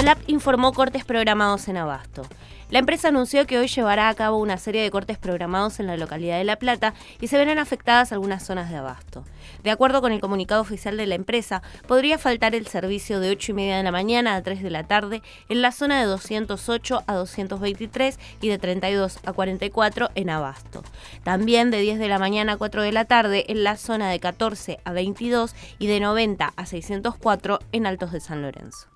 Edelap informó cortes programados en Abasto. La empresa anunció que hoy llevará a cabo una serie de cortes programados en la localidad de La Plata y se verán afectadas algunas zonas de abasto. De acuerdo con el comunicado oficial de la empresa, podría faltar el servicio de 8 y media de la mañana a 3 de la tarde en la zona de 208 a 223 y de 32 a 44 en abasto. También de 10 de la mañana a 4 de la tarde en la zona de 14 a 22 y de 90 a 604 en Altos de San Lorenzo.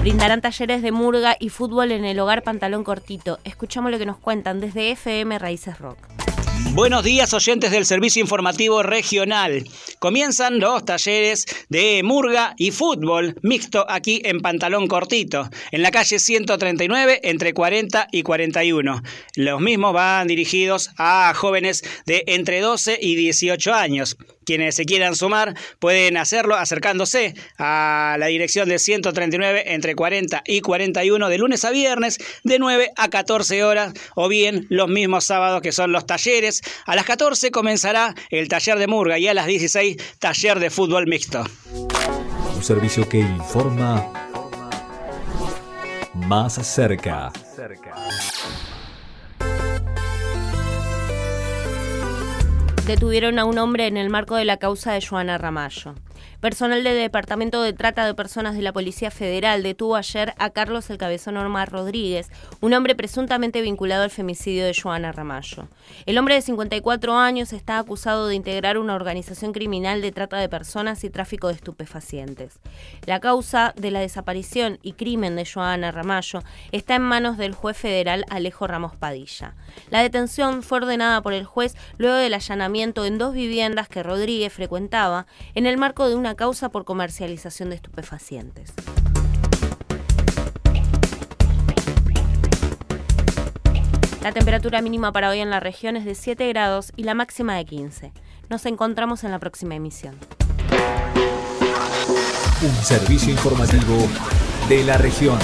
Brindarán talleres de murga y fútbol en el hogar Pantalón Cortito. Escuchamos lo que nos cuentan desde FM Raíces Rock. Buenos días oyentes del Servicio Informativo Regional. Comienzan los talleres de murga y fútbol mixto aquí en Pantalón Cortito, en la calle 139 entre 40 y 41. Los mismos van dirigidos a jóvenes de entre 12 y 18 años. Quienes se quieran sumar pueden hacerlo acercándose a la dirección de 139 entre 40 y 41 de lunes a viernes de 9 a 14 horas o bien los mismos sábados que son los talleres. A las 14 comenzará el taller de murga y a las 16 taller de fútbol mixto. Un servicio que informa más cerca. Detuvieron a un hombre en el marco de la causa de Joana Ramallo. Personal del Departamento de Trata de Personas de la Policía Federal detuvo ayer a Carlos El Cabezón Omar Rodríguez, un hombre presuntamente vinculado al femicidio de Joana Ramallo. El hombre de 54 años está acusado de integrar una organización criminal de trata de personas y tráfico de estupefacientes. La causa de la desaparición y crimen de Joana Ramallo está en manos del juez federal Alejo Ramos Padilla. La detención fue ordenada por el juez luego del allanamiento en dos viviendas que Rodríguez frecuentaba en el marco de una causa por comercialización de estupefacientes. La temperatura mínima para hoy en la región es de 7 grados y la máxima de 15. Nos encontramos en la próxima emisión. Un servicio informativo de la región.